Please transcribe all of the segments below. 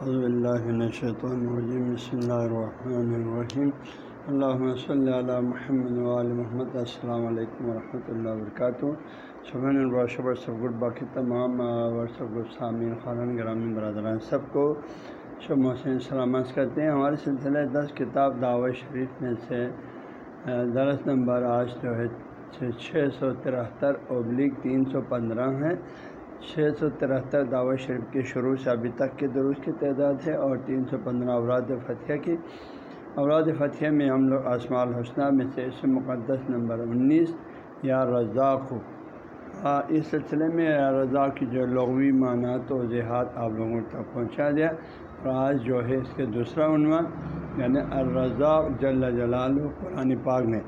حضب الرجیم بسم اللہ الرحمن الرحیم اللہ صلی اللہ محمد علیہ محمد. السلام علیکم ورحمۃ اللہ وبرکاتہ سبحان الباشہ ورثب گڈ باقی تمام ورثب گڈ سامعین خارن گرامی، برادران سب کو شب محسن سلامت کرتے ہیں. ہمارے سلسلہ دس کتاب دعوت شریف میں سے درس نمبر آج جو ہے، چھ سو ترہتر ابلیغ تین سو پندرہ ہیں چھ سو ترہتر دعوت شریف کے شروع سے ابھی تک کے درست کی تعداد ہے اور تین سو پندرہ اوراد فتح کی اوراد فتح میں ہم لوگ آسما الحسنہ میں سے اس مقدس نمبر انیس یا رضاق ہو۔ اس سلسلے میں یا رضا کی جو لغوی معنات و جہاد آپ لوگوں تک پہنچا دیا۔ اور آج جو ہے اس کے دوسرا عنوان یعنی الرضا جل جلال قرآن پاک میں۔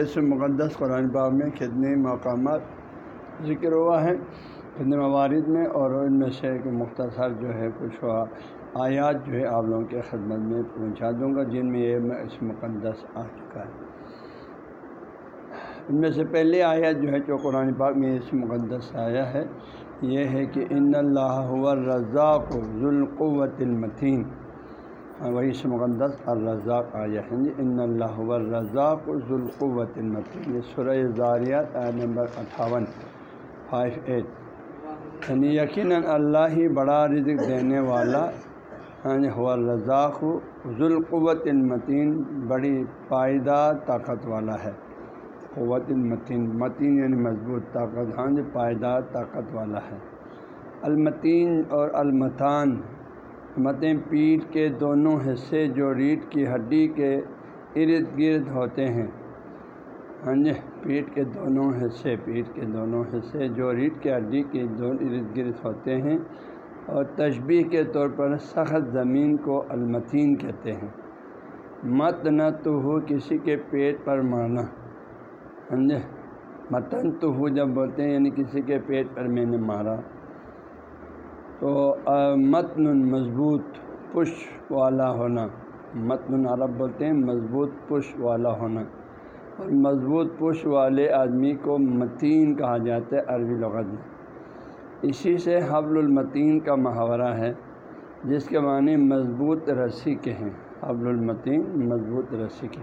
اس مقدس قرآن پاک میں کتنے مقامات ذکر ہوا ہے۔ کتنے موارد میں اور ان میں سے ایک مختصر جو ہے کچھ آیات جو ہے آپ لوگوں کے خدمت میں پہنچا دوں گا، جن میں یہ اس مقدس آ چکا ہے۔ ان میں سے پہلے آیات جو ہے جو قرآن پاک میں اس مقدس آیا ہے، یہ ہے کہ ان اللہ الرزاق ذوالقوت المتین۔ ہاں، وہی اس مقدس الرزاق آیا ہے۔ جی ان اللہ الرزاق ذوالقوت المتین۔ یہ سورہ زاریات آیا نمبر اٹھاون فائیو ایٹ یعنی یقیناً اللہ ہی بڑا رزق دینے والا یعنی ہوا رضاق ذوالقوت المتین، بڑی پائیدار طاقت والا ہے۔ قوت المتین، متین یعنی مضبوط طاقت ہاں جی پائیدار طاقت والا ہے۔ المتین اور المتان، متیں پیٹھ کے دونوں حصے جو ریٹ کی ہڈی کے ارد گرد ہوتے ہیں۔ ہاں جی پیٹ کے دونوں حصے، پیٹ کے دونوں حصے جو ریٹ کے ہڈی کے دو ارد گرد ہوتے ہیں اور تشبیح کے طور پر سخت زمین کو المتین کہتے ہیں۔ مت نہ تو ہو کسی کے پیٹ پر مارنا۔ ہاں جی متن تو ہو جب بولتے ہیں یعنی کسی کے پیٹ پر میں نے مارا۔ تو متن مضبوط پش والا ہونا۔ متن عرب بولتے ہیں مضبوط پش والا ہونا۔ اور مضبوط پش والے آدمی کو متین کہا جاتا ہے عربی لغت میں۔ اسی سے حبل المتین کا محاورہ ہے، جس کے معنی مضبوط رسی کے ہیں۔ حبل المتین مضبوط رسی کے۔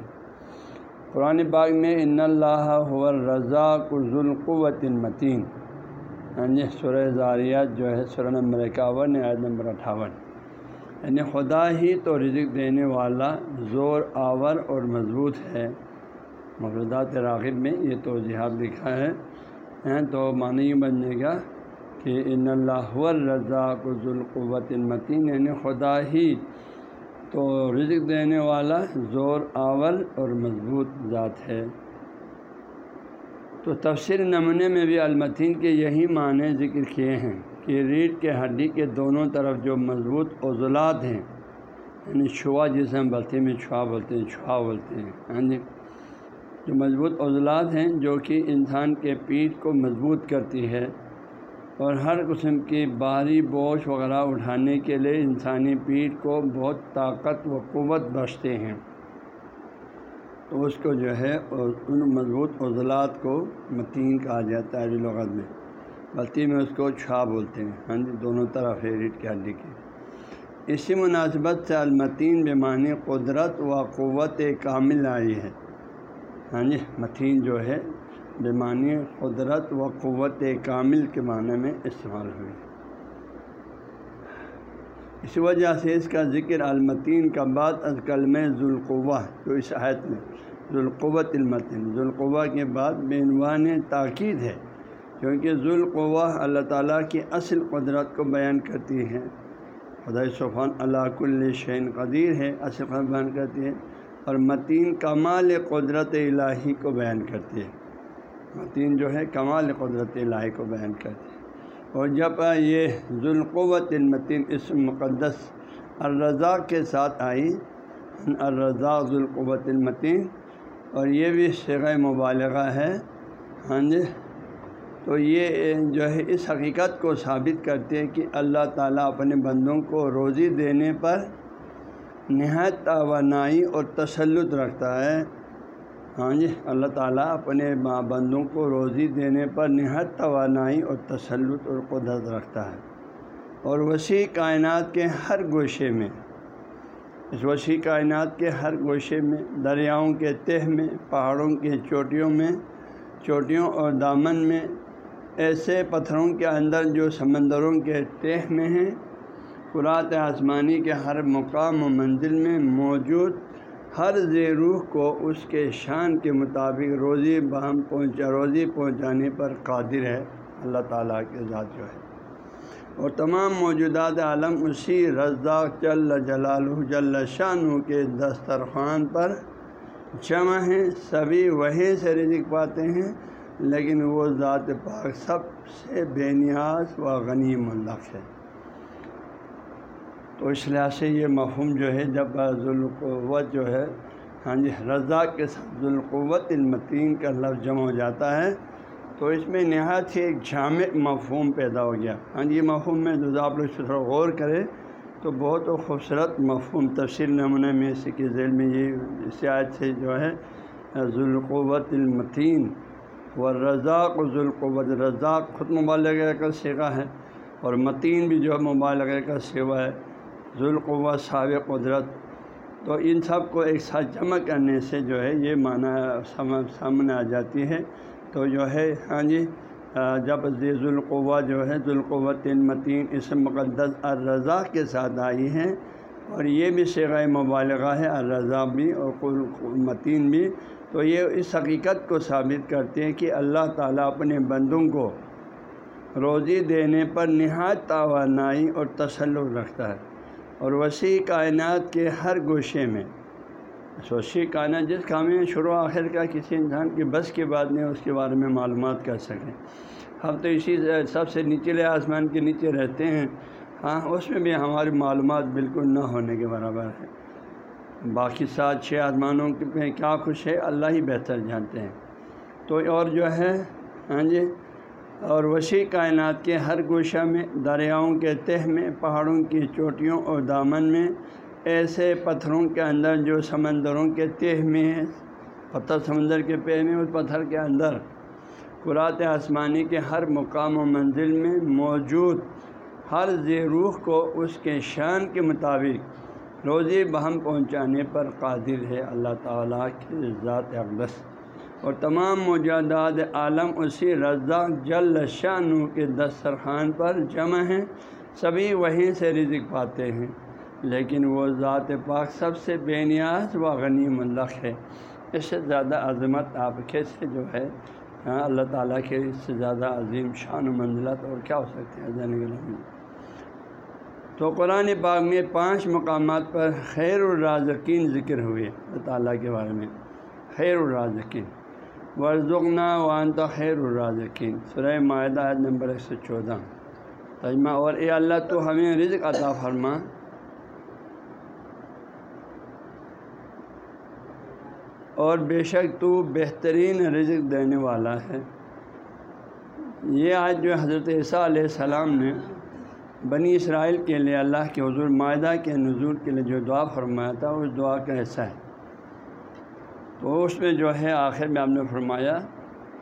قرآن باغ میں ان اللہ رضا کو ذوالقوت المتین۔ ہاں جی سورہ زاریات جو ہے، سورہ نمبر اکاون عید نمبر اٹھاون۔ یعنی خدا ہی تو رزق دینے والا، زور، آور اور مضبوط ہے۔ مفردات راغب میں یہ تو جہاد لکھا ہے تو معنی بننے گا کہ ان اللہ رضا کو ذوالقوت المتین یعنی خدا ہی تو رزق دینے والا زور، آول اور مضبوط ذات ہے۔ تو تفسیر نمونے میں بھی المتین کے یہی معنی ذکر کیے ہیں کہ ریڑھ کے ہڈی کے دونوں طرف جو مضبوط عضلات ہیں یعنی چھوا جسے ہم بولتے ہیں، چھوا بولتے ہیں، چھوا بولتے ہیں۔ ہاں جی؟ جو مضبوط عضلات ہیں جو کہ انسان کے پیٹھ کو مضبوط کرتی ہے اور ہر قسم کی بھاری بوجھ وغیرہ اٹھانے کے لیے انسانی پیٹھ کو بہت طاقت و قوت بخشتے ہیں۔ تو اس کو جو ہے ان مضبوط عضلات کو متین کہا جاتا ہے لغت میں۔ بلتی میں اس کو چھا بولتے ہیں۔ ہاں جی دونوں طرف ہے ریٹ کے ہڈی کے۔ اسی مناسبت سے المتین بیمانی قدرت و قوت کامل آئی ہے۔ ہاں جی متین جو ہے، بیمانی قدرت و قوت کامل کے معنی میں استعمال ہوئی۔ اس وجہ سے اس کا ذکر المتین کا بعد از کلم ذوالقوا جو اس عہد میں ذوالقوت المتین ذوالقوا کے بعد بینوان تاکید ہے، کیونکہ ذوالقوا اللہ تعالیٰ کی اصل قدرت کو بیان کرتی ہے۔ خدا صفان اللہ کل شین قدیر ہے، اصل قدر بیان کرتی ہے۔ اور متین کمال قدرت الہی کو بیان کرتی ہے۔ متین جو ہے، کمال قدرت الہی کو بیان کرتی ہے۔ اور جب یہ ذوالقوت المتین اس مقدس الرضا کے ساتھ آئی الرضا ذوالقوت المتین، اور یہ بھی شیخ مبالغہ ہے ہاں جی تو یہ جو ہے، اس حقیقت کو ثابت کرتے ہیں کہ اللہ تعالیٰ اپنے بندوں کو روزی دینے پر نہایت توانائی اور تسلط رکھتا ہے۔ ہاں جی اللہ تعالیٰ اپنے ماں بندوں کو روزی دینے پر نہایت توانائی اور تسلط اور قدرت رکھتا ہے۔ اور وسیع کائنات کے ہر گوشے میں، اس وسیع کائنات کے ہر گوشے میں، دریاؤں کے تہ میں، پہاڑوں کی چوٹیوں میں، چوٹیوں اور دامن میں، ایسے پتھروں کے اندر جو سمندروں کے تہ میں ہیں قرات آسمانی کے ہر مقام و منزل میں موجود ہر روح کو اس کے شان کے مطابق روزی بہم پہنچا روزی پہنچانے پر قادر ہے۔ اللہ تعالیٰ کے ذات جو ہے۔ اور تمام موجودات عالم اسی رزاق جل جلال جل شان کے دسترخوان پر جمع ہیں۔ سبھی وہیں سے رزق پاتے ہیں، لیکن وہ ذات پاک سب سے بے نیاز و غنی ملق ہے۔ تو اس لحاظ سے یہ مفہوم جو ہے، جب ذوالقوت جو ہے ہاں جی رضا کے ساتھ ذوالقوت المتین کا لفظ جمع ہو جاتا ہے، تو اس میں نہایت ہی ایک جامع مفہوم پیدا ہو گیا۔ ہاں جی یہ مفہوم میں جو آپ لوگ تھوڑا غور کرے تو بہت خوبصورت مفہوم، تفصیل نمونہ میں اسی کے ذیل میں یہ سیاحت سے جو ہے، ذوالقوت المتین و رضاق ذوالقوت۔ رضاق خود مبالغ کا سیگا ہے اور متین بھی جو ہے مبالغ کا سیوا ہے۔ ذوالقوت صاب قدرت۔ تو ان سب کو ایک ساتھ جمع کرنے سے جو ہے یہ معنی سامنے آ جاتی ہے۔ تو جو ہے ہاں جی جب ذوالقوا جو ہے ذوالقوت متین اس مقدس الرضا کے ساتھ آئی ہیں، اور یہ بھی شیغ مبالغہ ہے، الرضا بھی اور متین بھی۔ تو یہ اس حقیقت کو ثابت کرتے ہیں کہ اللہ تعالیٰ اپنے بندوں کو روزی دینے پر نہایت توانائی اور تسلط رکھتا ہے۔ اور وسیع کائنات کے ہر گوشے میں۔ وسیع کائنات جس کام میں شروع آخر کا کسی انسان کی بس کے بعد نہیں اس کے بارے میں معلومات کر سکیں۔ ہم تو اسی سب سے نچلے آسمان کے نیچے رہتے ہیں۔ ہاں اس میں بھی ہماری معلومات بالکل نہ ہونے کے برابر ہے باقی سات، چھ آسمانوں کے کیا خوش ہے، اللہ ہی بہتر جانتے ہیں۔ تو اور جو ہے ہاں جی؟ اور وسیع کائنات کے ہر گوشہ میں، دریاؤں کے تہ میں، پہاڑوں کی چوٹیوں اور دامن میں، ایسے پتھروں کے اندر جو سمندروں کے تہ میں ہے پتھر سمندر کے پہ میں اس پتھر کے اندر۔ قرات آسمانی کے ہر مقام و منزل میں موجود ہر روح کو اس کے شان کے مطابق روزی بہم پہنچانے پر قادر ہے۔ اللہ تعالیٰ کی ذات اقدس۔ اور تمام مجادات عالم اسی رضا جل شاہ کے دسترخوان پر جمع ہیں، سبھی وہیں سے رزق پاتے ہیں۔ لیکن وہ ذات پاک سب سے بے نیاز و غنی ملق ہے۔ اس سے زیادہ عظمت آپ کیسے جو ہے؟ ہاں اللہ تعالیٰ کے اس سے زیادہ عظیم شان و منزلت اور کیا ہو سکتے ہیں زین تو قرآن پاک میں پانچ مقامات پر خیر الرازقین ذکر ہوئے، اللہ تعالیٰ کے بارے میں۔ خیر الرازقین۔ ورژنا وان خیر الرازقین سرح معاہدہ نمبر ایک سو چودہ. تجمہ اور اے اللہ تو ہمیں رزق عطا فرما۔ اور بے شک تو بہترین رزق دینے والا ہے۔ یہ آج جو حضرت عیسیٰ علیہ السلام نے بنی اسرائیل کے لیے اللہ کے حضور معاہدہ کے نظور کے لیے جو دعا فرمایا تھا، اس دعا کا حصہ ہے۔ تو اس میں جو ہے آخر میں آپ نے فرمایا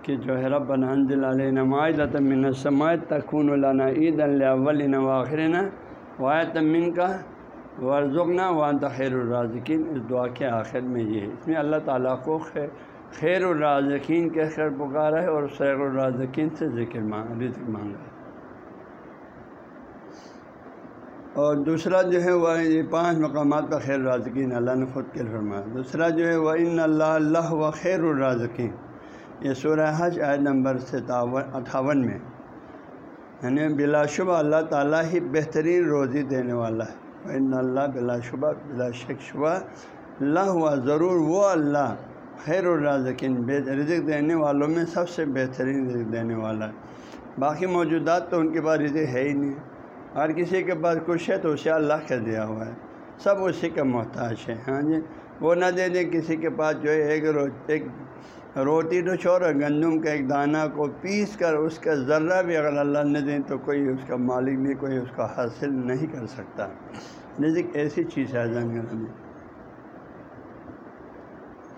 کہ جو ہے رب بنان دل علیہ نمائد من سماعت تخون النا عید اللہ واخرین واحد تمن کا ورژنا وان خیر الرازقین۔ اس دعا کے آخر میں یہ ہے۔ اس میں اللہ تعالیٰ کو خیر خیر الرازقین کے خیر پکارا ہے اور خیر الرازقین سے ذکر مانگ، رزق مانگا ہے۔ اور دوسرا جو ہے وہ یہ پانچ مقامات پر خیر رازقین اللہ نے خود کے فرمایا۔ دوسرا جو ہے وہ ان اللہ اللہ و خیر الرازقین۔ یہ سورہ حج عید نمبر ستاون، اٹھاون میں۔ یعنی بلا شبہ اللہ تعالیٰ ہی بہترین روزی دینے والا ہے۔ ان اللہ بلا شبہ، بلا شک شبہ، اللہ ہوا ضرور وہ اللہ خیر الرازقین رزق دینے والوں میں سب سے بہترین رزق دینے والا ہے۔ باقی موجودات تو ان کے پاس رزق ہے ہی نہیں۔ ہر کسی کے پاس کچھ ہے تو اسے اللہ کا دیا ہوا ہے۔ سب اسی کا محتاج ہے ہاں جی؟ وہ نہ دے دیں کسی کے پاس جو ہے ایک رو، ایک روٹی تو چھوڑ گندم کا ایک دانہ کو پیس کر اس کا ذرہ بھی اگر اللہ نہ دیں تو کوئی اس کا مالک بھی کوئی اس کا حاصل نہیں کر سکتا۔ نزک ایسی چیز ہے جنگل میں۔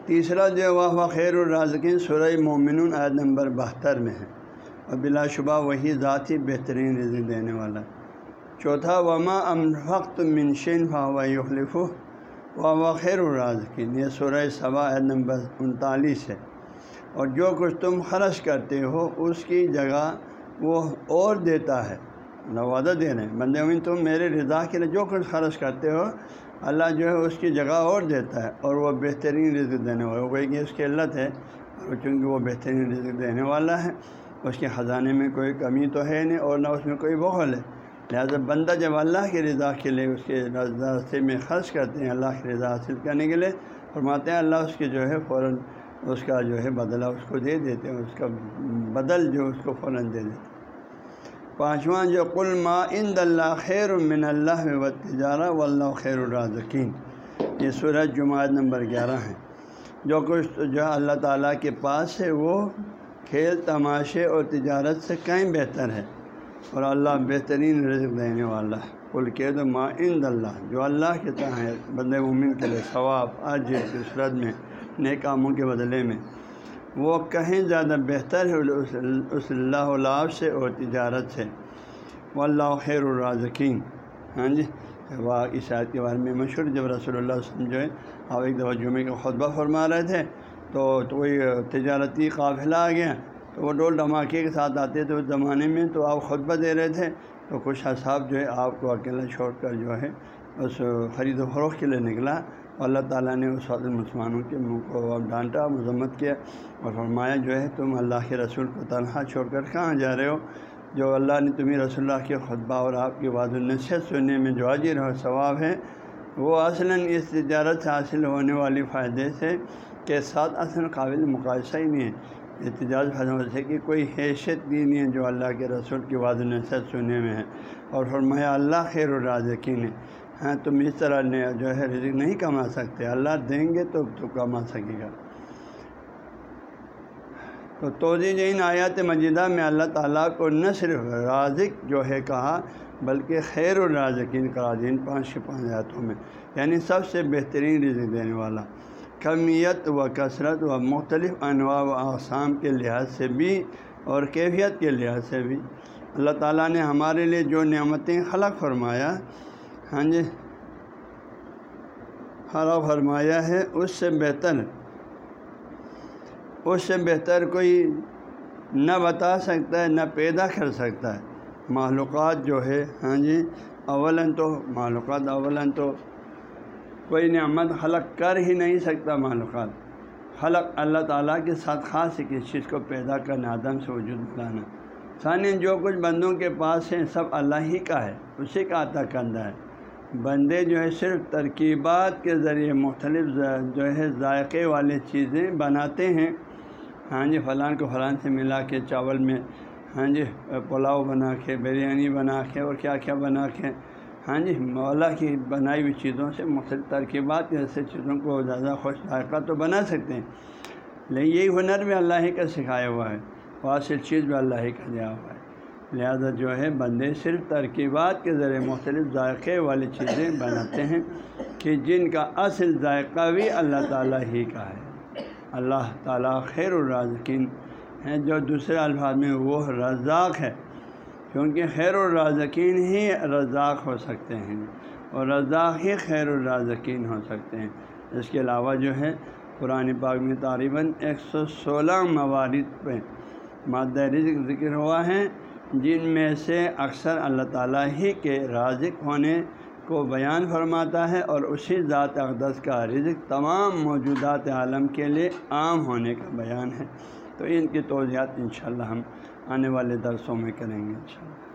تیسرا جو وہ خیر الرازقین، سورہ مومن عید نمبر بہتر میں ہے۔ اور بلا شبہ وہی ذاتی بہترین رزق دینے والا۔ ہے چوتھا، وما وقت منشین فا یخلف و خیر الرازقین یہ سورہ صبا نمبر انتالیس ہے۔ اور جو کچھ تم خرچ کرتے ہو، اس کی جگہ وہ اور دیتا ہے نوادہ دے رہے ہیں بندے امین تم میرے رضا کے لیے جو کچھ خرچ کرتے ہو، اللہ جو ہے اس کی جگہ اور دیتا ہے اور وہ بہترین رزق دینے والا کوئی کہ اس کی علت ہے، اور چونکہ وہ بہترین رزق دینے والا ہے، اس کے خزانے میں کوئی کمی تو ہے نہیں اور نہ اس میں کوئی بغل ہے۔ لہٰذا بندہ جب اللہ کی رضا کے لیے اس کے راستے میں خرچ کرتے ہیں، اللہ کی رضا حاصل کرنے کے لیے فرماتے ہیں، اللہ اس کے جو ہے فوراً اس کا جو ہے بدلہ اس کو دے دیتے ہیں، اس کا بدل جو اس کو فوراً دے دیتے پانچواں جو کل ما ان اللہ خیر من اللہ و تجارہ و اللہ خیر الرازقین۔ یہ سورج جماعت نمبر گیارہ ہے۔ جو کچھ جو اللہ تعالیٰ کے پاس ہے، وہ کھیل، تماشے اور تجارت سے کہیں بہتر ہے۔ اور اللہ بہترین رزق دینے والا ہے۔ کل کے تو ما ان اللہ۔ جو اللہ کے ہے بند مومن کے لیے ثواب آج صورت میں نئے کاموں کے بدلے میں۔ وہ کہیں زیادہ بہتر ہے، اس اللہ اللہ سے اور تجارت سے۔ وہ اللہ خیر الرازقین۔ ہاں جی واہ عیسائیت کے بارے میں مشہور، جب رسول اللہ وسلم جو ہے، آپ ایک دفعہ جمعے کا خطبہ فرما رہے تھے، تو کوئی تجارتی قافلہ آ گیا۔ تو وہ ڈول دھماکے کے ساتھ آتے تھے اس زمانے میں، تو آپ خطبہ دے رہے تھے، تو کچھ صاحب جو ہے، آپ کو اکیلا چھوڑ کر جو ہے، اس خرید و فروخت کے لیے نکلا۔ اللہ تعالیٰ نے اس وقت مسلمانوں کے منہ کو ڈانٹا، مذمت کیا اور فرمایا، جو ہے، تم اللہ کے رسول کو تنہا چھوڑ کر کہاں جا رہے ہو؟ جو اللہ نے تمہیں رسول اللہ کے خطبہ اور آپ کی بعض النصیحت سننے میں جو حاضر اور ثواب ہے، وہ اصلاً اس تجارت سے حاصل ہونے والی فائدے سے، کے ساتھ اصل قابل مقاصہ ہی نہیں ہے۔ احتجاج فضم سے کہ کوئی حیثیت بھی نہیں ہے جو اللہ کے رسول کی واضح النصیحت سننے میں ہے۔ اور فرمایا، اللہ خیر الرازقین ہے۔ ہاں تم اس طرح جو ہے رزق نہیں کما سکتے۔ اللہ دیں گے تو تو کما سکے گا۔ تو توضی جین آیات مجیدہ میں اللہ تعالیٰ کو نہ صرف رازق جو ہے کہا، بلکہ خیر الرازقین کرا دین پانچ پانچ آیاتوں میں یعنی سب سے بہترین رزق دینے والا۔ کمیت و کثرت و مختلف انواع و اقسام کے لحاظ سے بھی اور کیفیت کے لحاظ سے بھی۔ اللہ تعالیٰ نے ہمارے لیے جو نعمتیں خلق فرمایا ہاں جی ہرا فرمایا ہے، اس سے بہتر، اس سے بہتر کوئی نہ بتا سکتا ہے، نہ پیدا کر سکتا ہے۔ معلومات جو ہے ہاں جی اولن تو معلومات اولن تو کوئی نعمت خلق کر ہی نہیں سکتا معلومات خلق اللہ تعالیٰ کے ساتھ خاص کسی چیز کو پیدا کرنا، عدم سے وجود لانا۔ ثانی، جو کچھ بندوں کے پاس ہیں، سب اللہ ہی کا ہے، اسی کا عطا کردہ ہے۔ بندے جو ہے، صرف ترکیبات کے ذریعے مختلف جو ہے، ذائقے والی چیزیں بناتے ہیں۔ ہاں جی فلان کو فلان سے ملا کے چاول میں ہاں جی پلاؤ بنا کے، بریانی بنا کے اور کیا کیا بنا کے۔ ہاں جی مولا کی بنائی ہوئی چیزوں سے مختلف ترکیبات جیسے چیزوں کو زیادہ خوش ذائقہ تو بنا سکتے ہیں، لیکن یہی ہنر بھی اللہ ہی کا سکھایا ہوا ہے، واصل چیز بھی اللہ ہی کا دیا ہوا ہے۔ لہذا جو ہے، بندے صرف ترکیبات کے ذریعے مختلف ذائقے والی چیزیں بناتے ہیں کہ جن کا اصل ذائقہ بھی اللہ تعالیٰ ہی کا ہے۔ اللہ تعالیٰ خیر الرازقین ہیں جو دوسرے الفاظ میں وہ رزاق ہے۔ کیونکہ خیر الرازقین ہی رزاق ہو سکتے ہیں اور رزاق ہی خیر الرازقین ہو سکتے ہیں۔ اس کے علاوہ جو ہے، قرآن پاک میں تقریباً ایک سو سولہ موارد پہ مادہ رزق ذکر ہوا ہے، جن میں سے اکثر اللہ تعالیٰ ہی کے رازق ہونے کو بیان فرماتا ہے اور اسی ذات اقدس کا رزق تمام موجودات عالم کے لیے عام ہونے کا بیان ہے۔ تو ان کی توضیحات انشاءاللہ ہم آنے والے درسوں میں کریں گے انشاءاللہ۔